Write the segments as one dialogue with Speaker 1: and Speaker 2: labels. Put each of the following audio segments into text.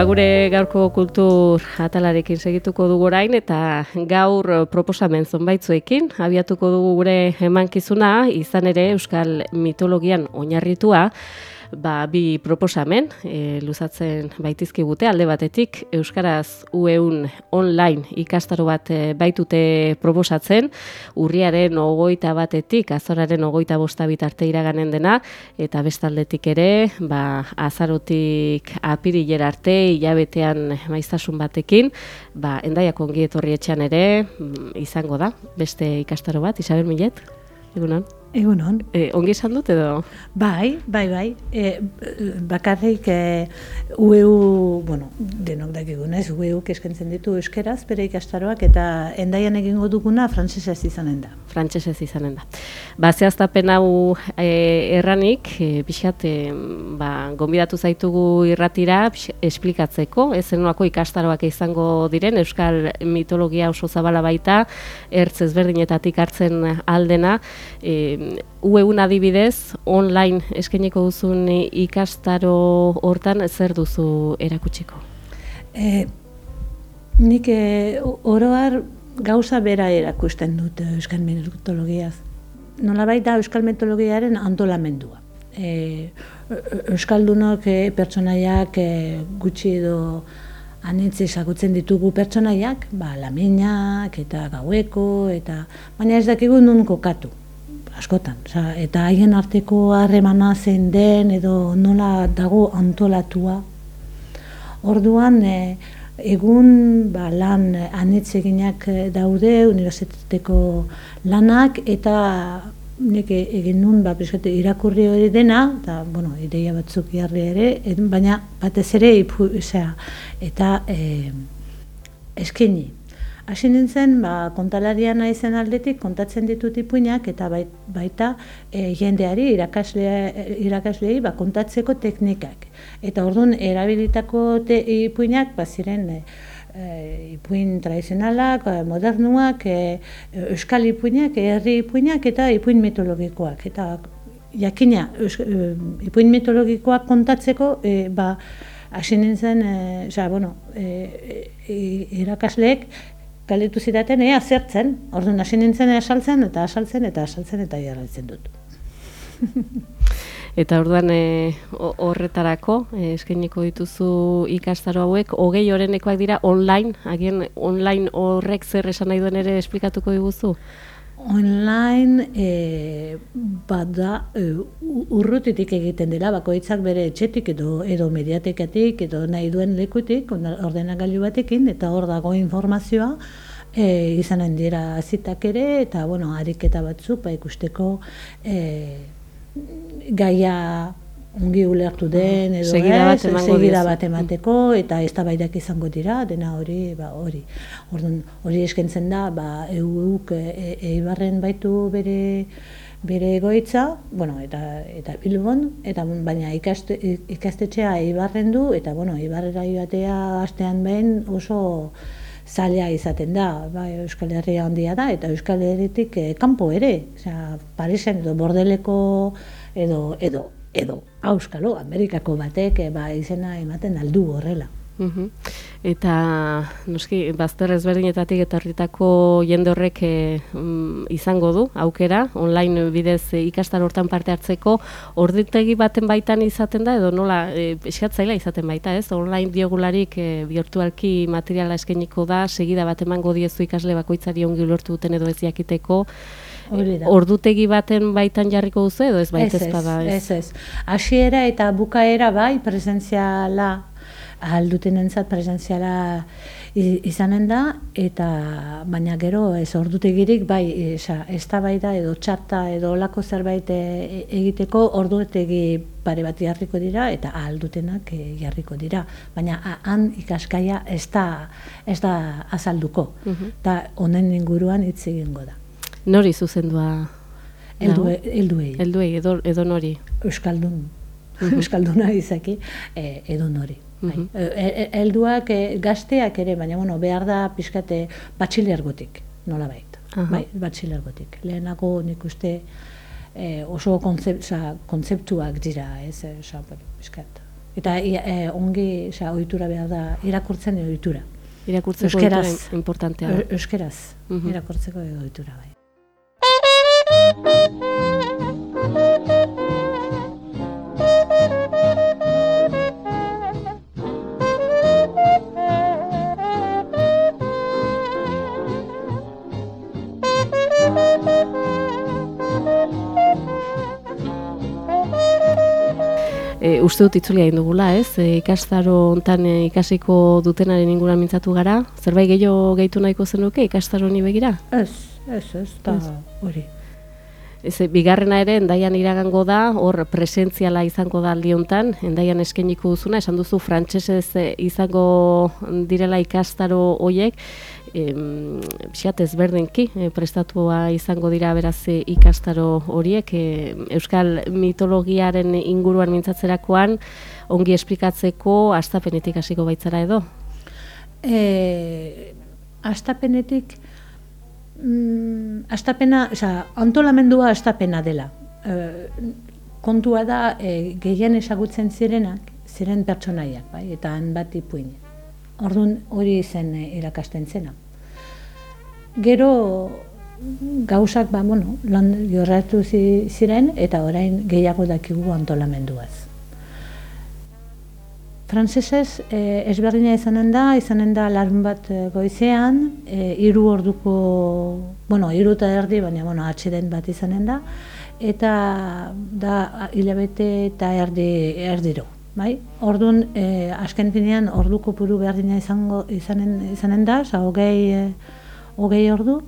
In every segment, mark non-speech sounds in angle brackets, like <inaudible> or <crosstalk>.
Speaker 1: Ba gure gaurko kultur atalarekin segituko dugu orain eta gaur proposamen zonbaitzuekin abiatuko dugu gure emankizuna izan ere euskal mitologian oinarritua ba, bi proposamen e, luzatzen baitizkigute. Alde batetik Euskaraz ueun online ikastaro bat e, baitute proposatzen. Urriaren ogoita batetik azoraren ogoita bosta bitarte iraganen dena. Eta bestaldetik ere ba, azarotik apirilera arte hilabetean maiztasun batekin. Ba, endaiak ongi etorri etxean ere mm, izango da beste ikastaro bat, Isabel Millet, egunon?
Speaker 2: Egunon.
Speaker 1: E, ongi esan dut edo?
Speaker 2: Bai, bai, bai. E, bakarrik e, UEU, bueno, denok dakigunez, UEU eskentzen ditu euskeraz, bere ikastaroak, eta endaian egingo duguna frantsesez izanen da.
Speaker 1: Frantsesez izanen da. Ba, zehaztapen hau e, erranik, e, pixat, e, ba, gonbidatu zaitugu irratira, esplikatzeko, ez zenolako ikastaroak izango diren, euskal mitologia oso zabala baita, ertz ezberdinetatik hartzen aldena, e, ueun adibidez, online eskaineko duzun ikastaro hortan zer duzu erakutsiko?
Speaker 2: E, nik e, oroar gauza bera erakusten dut Euskal Mitologiaz. Nolabait da Euskal Mitologiaren antolamendua. E, Euskaldunok e, pertsonaiak e, gutxi edo anitz ezagutzen ditugu pertsonaiak, ba, laminak eta gaueko, eta baina ez dakigu nun kokatu askotan. Oza, eta haien arteko harremana zein den edo nola dago antolatua. Orduan, e, egun ba, lan anitzeginak daude, unibertsitateko lanak, eta nik egin nun ba, irakurri hori dena, eta, bueno, ideia batzuk jarri ere, baina batez ere ipu, eta e, eskeni. Hasi nintzen, ba, kontalaria naizen aldetik kontatzen ditut ipuinak eta baita e, jendeari irakasle, irakasleei ba, kontatzeko teknikak. Eta orduan erabilitako te, ipuinak ba, ziren e, ipuin tradizionalak, modernuak, e, euskal ipuinak, herri ipuinak eta ipuin mitologikoak. Eta jakina, ipuin mitologikoak kontatzeko, e, ba, hasi nintzen, e, bueno, e, e, irakasleek galdetu zidaten ea zertzen, orduan hasi nintzen asaltzen eta asaltzen eta asaltzen eta jarraitzen dut. <laughs>
Speaker 1: eta orduan e, horretarako e, eskainiko dituzu ikastaro hauek hogei orenekoak dira online, agian online horrek zer esan nahi duen ere esplikatuko diguzu?
Speaker 2: Online e, bada e, urrutitik egiten dela, bakoitzak bere etxetik edo edo mediatekatik edo nahi duen lekutik, ordenagailu batekin, eta hor dago informazioa, e, izanen dira zitak ere, eta bueno, ariketa batzuk, ba, ikusteko e, gaia ongi ulertu den edo
Speaker 1: segida bat,
Speaker 2: segida bat emateko eta ez da izango dira, dena hori, ba, hori. Orduan, hori eskentzen da, ba, euk e, eibarren baitu bere bere egoitza, bueno, eta eta Bilbon, eta baina ikaste, ikastetxea eibarren du, eta bueno, eibarrera joatea astean behin oso zaila izaten da, ba, Euskal Herria handia da, eta Euskal Herritik eh, kanpo ere, osea, Parisen edo Bordeleko edo, edo edo auskalo Amerikako batek e, ba, izena ematen aldu horrela.
Speaker 1: Mhm. Eta noski bazter ezberdinetatik etorritako jende horrek e, izango du aukera online bidez e, ikastar hortan parte hartzeko orditegi baten baitan izaten da edo nola e, eskatzaila izaten baita, ez? Online diogularik e, virtualki materiala eskainiko da, segida bat emango diezu ikasle bakoitzari ongi ulertu duten edo ez jakiteko. Ordutegi baten baitan jarriko duzu edo ez baita ez,
Speaker 2: ez, ez, ez. Hasiera eta bukaera bai presentziala alduten entzat presentziala izanen da, eta baina gero ez ordutegirik bai, ez da bai da edo txarta edo olako zerbait e, egiteko ordutegi pare bat jarriko dira eta aldutenak e, jarriko dira. Baina han ikaskaia ez da, ez da azalduko, eta honen inguruan hitz egingo da.
Speaker 1: Nori zuzendua?
Speaker 2: Elduei. Elduei,
Speaker 1: Elduei edo, edo nori?
Speaker 2: Euskaldun. <laughs> Euskalduna izaki, e, edo nori. Bai. Mhm. E, e, helduak e, gazteak ere, baina bueno, behar da pixkate batxilergotik, nola baita. Bai, batxilergotik. Lehenako nik uste e, oso kontzep, kontzeptuak dira, ez, oza, pixkat. Eta e, ongi, oza, ohitura behar da, irakurtzen ohitura.
Speaker 1: Irakurtzeko ohitura importantea.
Speaker 2: Euskeraz, uh irakurtzeko ohitura bai.
Speaker 1: E, uste dut itzulia egin dugula, ez? E, ikastaro hontan e, ikasiko dutenaren inguruan mintzatu gara. Zerbait gehiago gehitu nahiko zenuke ikastaro ni begira?
Speaker 2: Ez, ez, ez, da hori.
Speaker 1: Ez, bigarrena ere, endaian iragango da, hor presentziala izango da aldi hontan, endaian eskeniko duzuna, esan duzu frantsesez e, izango direla ikastaro hoiek, em, pixat ezberdinki e, prestatua izango dira beraz e, ikastaro horiek. E, Euskal mitologiaren inguruan mintzatzerakoan ongi esplikatzeko astapenetik hasiko baitzara edo?
Speaker 2: E, astapenetik mm, astapena, oza, antolamendua astapena dela. E, kontua da e, gehien esagutzen zirenak, ziren pertsonaiak, bai, eta han bat ipuin. Orduan hori zen eh, irakasten zena. Gero gauzak ba, bueno, lan jorratu ziren eta orain gehiago dakigu antolamenduaz. Frantzesez eh, ezberdina izanen da, izanen da larun bat eh, goizean, eh, hiru orduko, bueno, hiru eta erdi, baina bueno, atxeden bat izanen da, eta da hilabete eta erdi erdiro. Bai? Orduan, e, azken finean, orduko puru berdina izango, izanen, izanen da, oza, hogei, e, hogei ordu,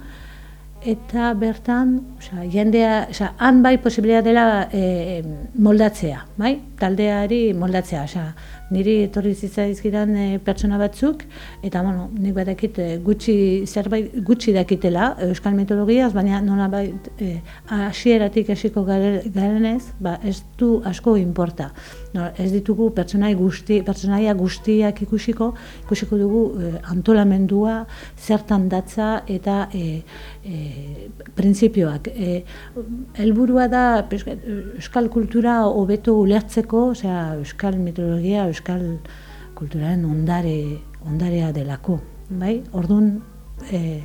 Speaker 2: eta bertan, oza, jendea, oza, han bai posibilia dela e, moldatzea, bai? Taldeari moldatzea, oza, niri etorri zitzaizkidan e, pertsona batzuk, eta, bueno, nik badakit e, gutxi, zerbait gutxi dakitela euskal mitologiaz, baina nola bai, e, asieratik esiko garenez, ba, ez du asko inporta. No, ez ditugu pertsonai guzti, pertsonaia guztiak ikusiko, ikusiko dugu e, antolamendua, zertan datza eta e, e, printzipioak. E, helburua da euskal kultura hobeto ulertzeko, osea, euskal mitologia, euskal euskal kulturaren ondare ondarea delako, bai? Ordun eh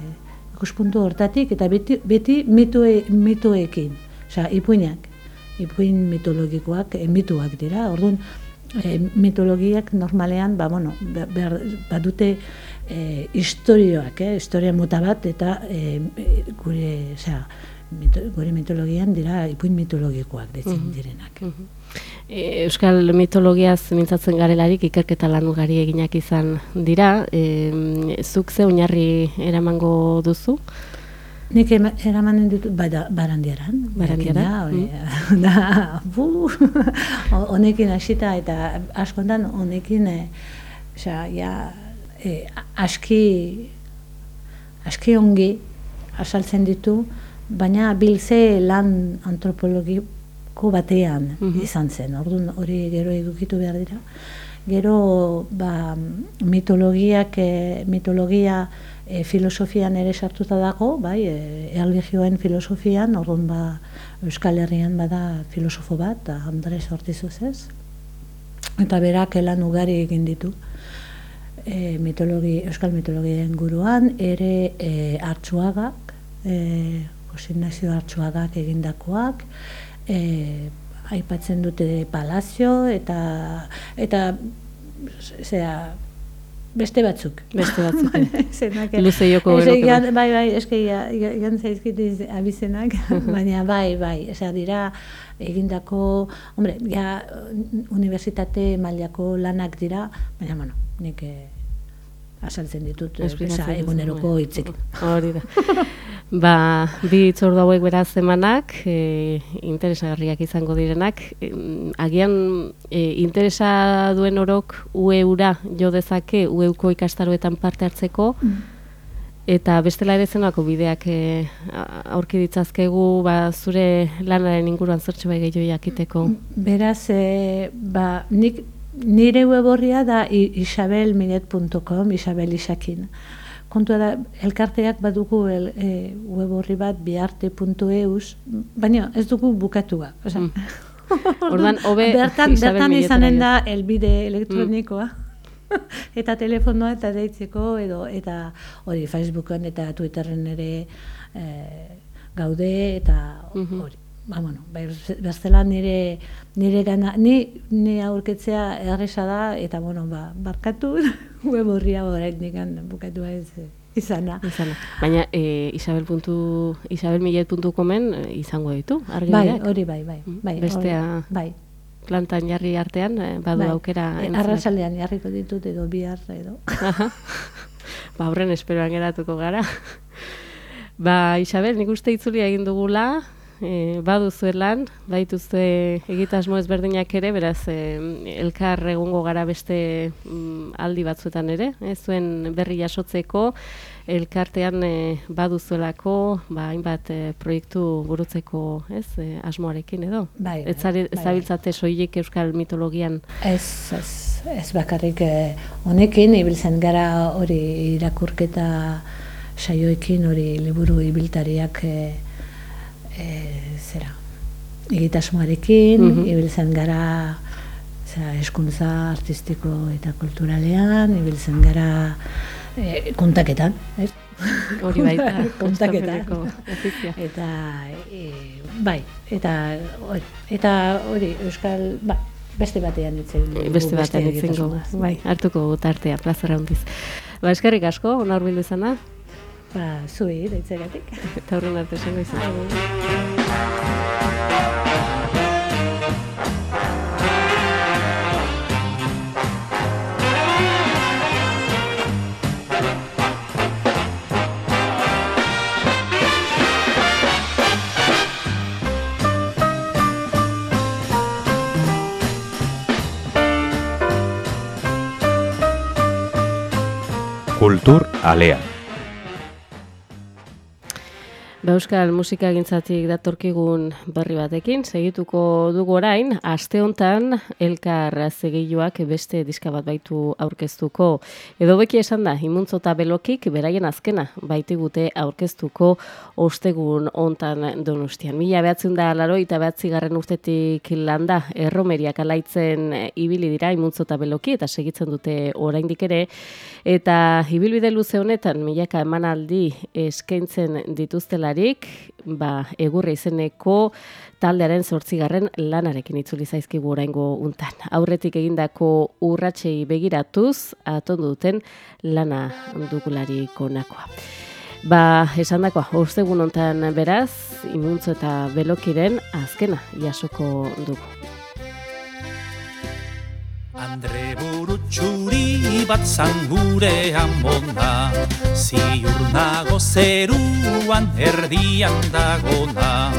Speaker 2: ikuspuntu hortatik eta beti beti mitoe mitoekin, osea, ipuinak, ipuin mitologikoak, e, mituak dira. Ordun e, mitologiak normalean, ba bueno, badute eh historioak, eh, historia mota bat eta e, gure, osea, mito, gure mitologian dira ipuin mitologikoak ditzen direnak.
Speaker 1: E, Euskal mitologiaz mintzatzen garelarik ikerketa lan ugari eginak izan dira. E, zuk ze oinarri eramango duzu?
Speaker 2: Nik eramanen ditut bai barandiaran.
Speaker 1: Barandiara?
Speaker 2: Mm. <laughs> Da, bu, honekin hasita eta askontan honekin, e, ja, e, aski, aski ongi asaltzen ditu, baina bilze lan antropologi ko batean mhm. izan zen. Orduan hori gero edukitu behar dira. Gero ba, mitologiak, e, mitologia e, filosofian ere sartuta dago, bai, e, filosofian, orduan ba, Euskal Herrian bada filosofo bat, da Andres Ortizuz ez. Eta berak elan ugari egin ditu. e, mitologi, euskal mitologiaren guruan, ere e, hartzuagak, e, Jose hartzuagak egindakoak, e, aipatzen dute palazio eta eta zera, beste batzuk. <laughs>
Speaker 1: Beste batzuk.
Speaker 2: Zenak,
Speaker 1: Luze joko
Speaker 2: Ese,
Speaker 1: geroke
Speaker 2: bai, bai, bai eske jan zaizkit abizenak, <laughs> baina bai, bai, osea dira egindako, hombre, ja unibertsitate mailako lanak dira, baina bueno, nik eh, asaltzen ditut, osea eguneroko hitzik.
Speaker 1: Hori da. <laughs> Ba, bi itzordu hauek beraz zemanak, e, interesagarriak izango direnak. E, agian, e, interesa duen orok ueura jo dezake, ueuko ikastaroetan parte hartzeko, eta bestela ere zenako bideak e, aurki ditzazkegu ba, zure lanaren inguruan zertxo bai gehiago jakiteko.
Speaker 2: Beraz, e, ba, nik nire weborria da isabelminet.com, isabel isakin. Kontua da, elkarteak badugu el, e, web orri bat biarte.eus, baina ez dugu bukatua. Osea, <laughs>
Speaker 1: Ordan hobe
Speaker 2: bertan, bertan izanen da elbide elektronikoa. <laughs> eta telefonoa eta deitzeko edo eta hori Facebooken eta Twitterren ere e, gaude eta
Speaker 1: Mhm.
Speaker 2: hori. Ba, bueno, bestela nire nire gana, ni ni aurketzea erresa da eta bueno, ba, barkatu <laughs> web horria oraindik bukatu ez eh, izana.
Speaker 1: Izana. Baina e, isabel puntu, isabelmillet.comen e, izango ditu,
Speaker 2: Bai,
Speaker 1: argibideak.
Speaker 2: hori bai, bai,
Speaker 1: Mm,
Speaker 2: bai.
Speaker 1: bestea
Speaker 2: bai.
Speaker 1: plantan jarri artean, badu
Speaker 2: bai.
Speaker 1: aukera.
Speaker 2: E,
Speaker 1: entzuteko.
Speaker 2: Arratsaldean jarriko ditut edo bihar edo.
Speaker 1: Aha. <laughs> ba, horren esperoan geratuko gara. ba, Isabel, nik uste itzulia egin dugula, e, baduzu lan, baituzue egitasmo ezberdinak ere, beraz, e, elkar egongo gara beste mm, aldi batzuetan ere, e, zuen berri jasotzeko, elkartean e, baduzuelako, ba, hainbat e, proiektu burutzeko, ez, e, asmoarekin edo?
Speaker 2: Bai, bai,
Speaker 1: Ez
Speaker 2: bai, bai.
Speaker 1: zabiltzate soilik euskal mitologian
Speaker 2: Ez, ez, ez bakarrik eh, honekin, ibiltzen gara hori irakurketa saioekin, hori liburu ibiltariak eh, eh, zera, egitasmoarekin,
Speaker 1: Mhm.
Speaker 2: ibiltzen gara zera, eskuntza artistiko eta kulturalean, ibiltzen gara eh, kontaketan, ez?
Speaker 1: hori baita. <laughs>
Speaker 2: kontaketa.
Speaker 1: Euskal ofizia.
Speaker 2: Eta e, bai, eta hori, eta hori euskal, bai, beste batean egin dugu,
Speaker 1: beste batean itzen bai, hartuko dugu tartea, plazera handiz. Ba, eskerrik asko, ona hurbildu izana,
Speaker 2: Ba, zui, deitzegatik.
Speaker 1: eta horren arte esango izan.
Speaker 3: Kultur Alea.
Speaker 1: Euskal musika gintzatik datorkigun berri batekin, segituko dugu orain, aste hontan elkar zegiluak beste diska bat baitu aurkeztuko. Edo beki esan da, imuntzo eta belokik beraien azkena baitigute aurkeztuko ostegun hontan donostian. Mila behatzen da laro eta behatzi garren urtetik landa erromeriak alaitzen ibili dira imuntzo eta beloki eta segitzen dute oraindik ere. Eta ibilbide luze honetan milaka emanaldi eskaintzen dituztelarik, ba, egurre izeneko taldearen zortzigarren lanarekin itzuli zaizkigu oraingo untan. Aurretik egindako urratsei begiratuz, atondu duten lana dugulari konakoa. Ba, esan dakoa, ostegun hontan beraz, imuntzo eta belokiren azkena jasoko dugu.
Speaker 4: Andre burutxuri bat zan gure amona. Ziur nago zeruan erdian dagona.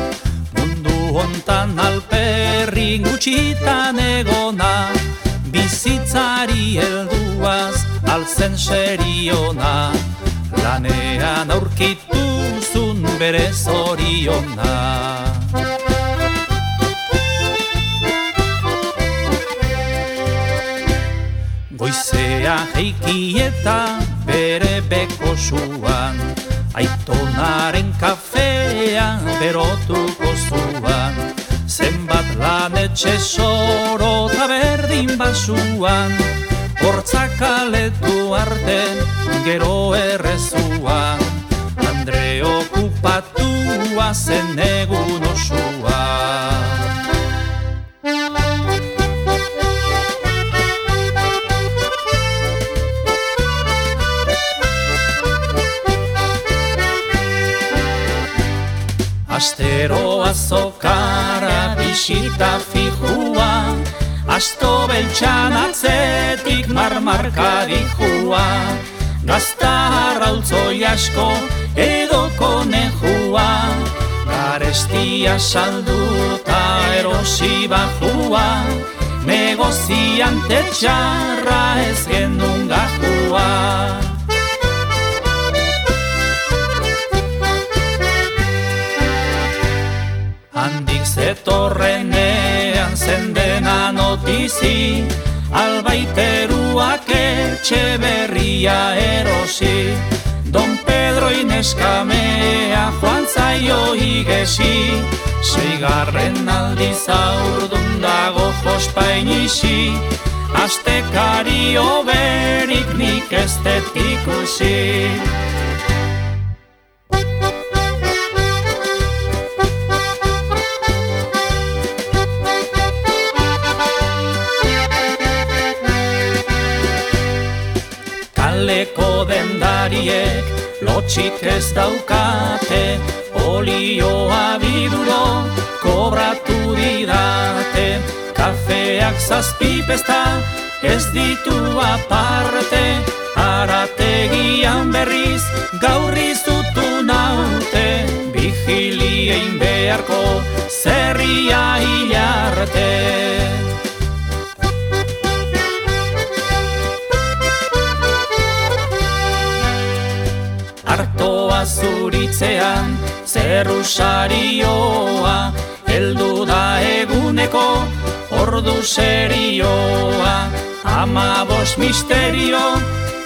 Speaker 4: Mundu hontan alperri gutxitan egona. Bizitzari helduaz altzen seriona. Lanean aurkituzun bere zoriona Goizea heiki eta bere beko zuan Aitonaren kafea berotuko zuan. Zenbat lan etxe soro eta berdin basuan hortzak aletu arten gero errezua Andre okupatua zen egun osua Astero azokara bisita fijua Asto beltxan atzetik marmarkari jua. Gazta harrautzoi asko edo konejua Garestia salduta erosi bajua. Negoziante txarra ez gendun gajua Handik zetorrenean zendena notizi Albaiteruak etxe berria erosi. Don Pedro ineskamea joan zaio igesi Seigarren aldiz aurdun dago jospainisi Aztekari oberik nik ez ikusi Dendariek lotxik ez daukate Olioa biduro kobratu didate. Kafeak zazpipesta ez ditu aparte Arategian berriz gaurri zutu naute. Vigiliein beharko zerria zuritzean zerrusarioa Heldu da eguneko ordu serioa Ama bos misterio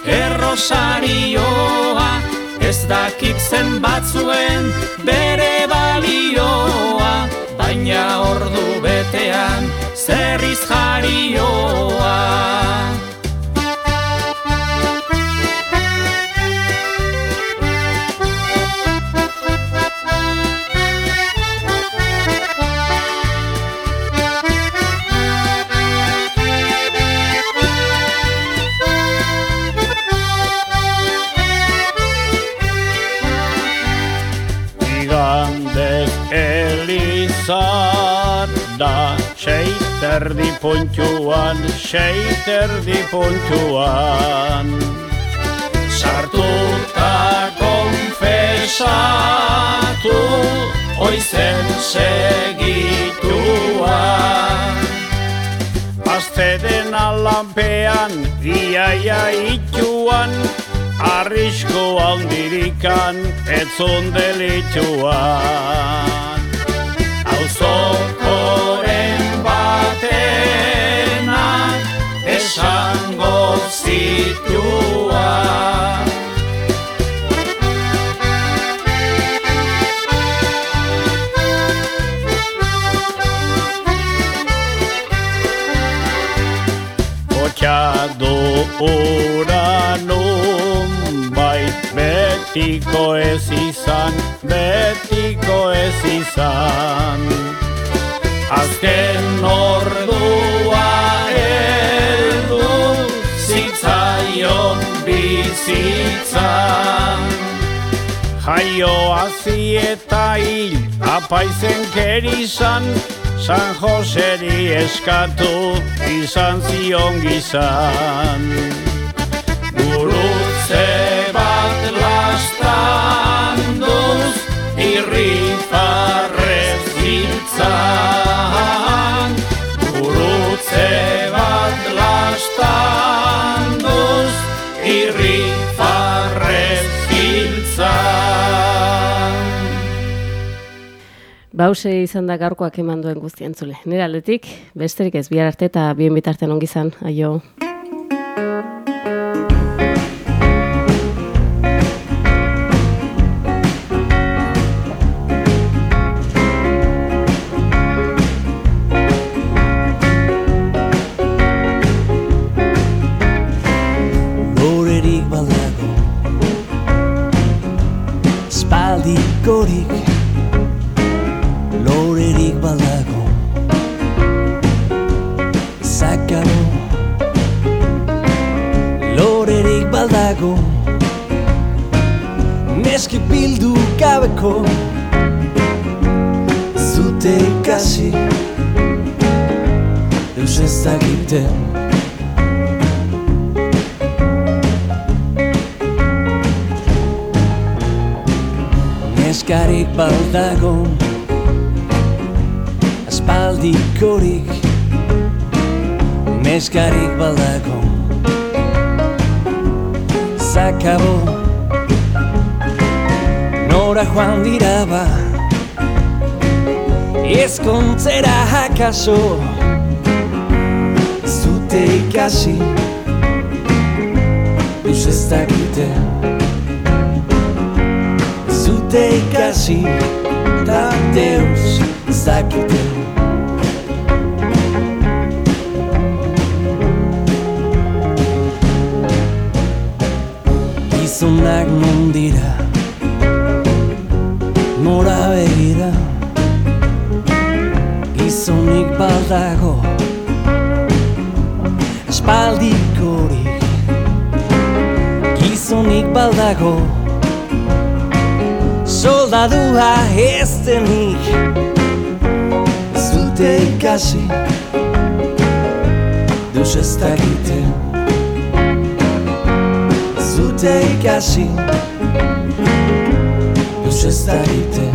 Speaker 4: errosarioa Ez dakit zen batzuen bere balioa Baina ordu betean zerriz jarioa
Speaker 5: Seiterdi puntuan, seiterdi puntuan
Speaker 4: Sartuta konfesatu Oizen segituan.
Speaker 5: Azteden alampean, iaia ituan Arrisko handirikan, etzun delituan.
Speaker 4: Auzokoren esango zituan
Speaker 5: Kotxadu ura nun bai Betiko ez izan, betiko ez izan.
Speaker 4: Azken ordua bizitzan
Speaker 5: Jaio hazi eta hil, apaizen kerizan, San Joseri eskatu izan zion gizan.
Speaker 1: Bause izan da gaurkoak eman duen guztien zule. Nire aldetik, besterik ez, bihar arte eta bien bitartean ongi izan, aio.
Speaker 3: Gorik, gorik, gorik lorerik baldago Zakabo lorerik baldago Neski bildu gabeko. Zute ikasi. Eus ez dakiten. Neskarik baldago Aspaldikorik Neskarik baldago Zakabo Nora joan dira ba? Ezkontzera hakaso Zute ikasi Eus ez dakiten Zute ikasi Ta Deus zakite Gizonak non dira Nora begira Gizonik baldago Espaldikorik Gizonik baldago soldadua ez denik Zute ikasi Deus ez dakite Zute ikasi Deus ez dakite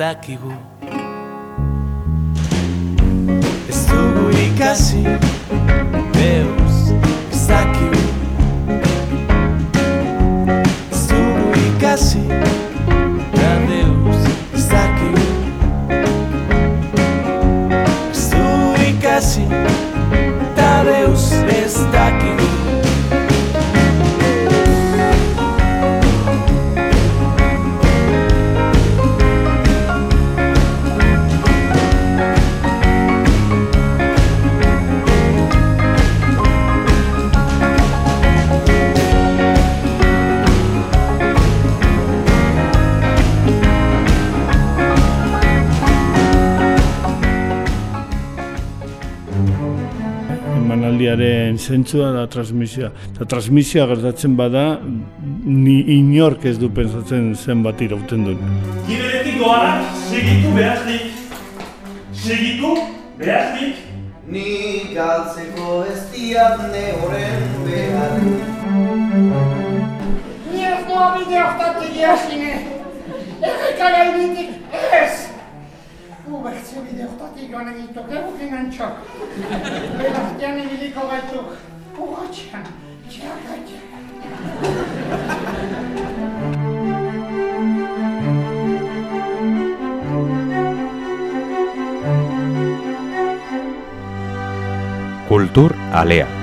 Speaker 4: dakigu. Ez dugu ikasi
Speaker 5: zentzua da transmisioa. Eta transmisioa gertatzen bada, ni inork ez du pensatzen zenbat irauten duen.
Speaker 6: Giberetik doanak segitu behaznik. Segitu behaznik.
Speaker 7: Ni galtzeko ez diat ne horren behar
Speaker 8: Ni ez hortatik jasine. Erreka gainetik ez. Gu bertze bide hortatik joan egituk, egukin antxok. Belartian ibiliko gaituk. Urratxean, txakatxean.
Speaker 9: Kultur Alea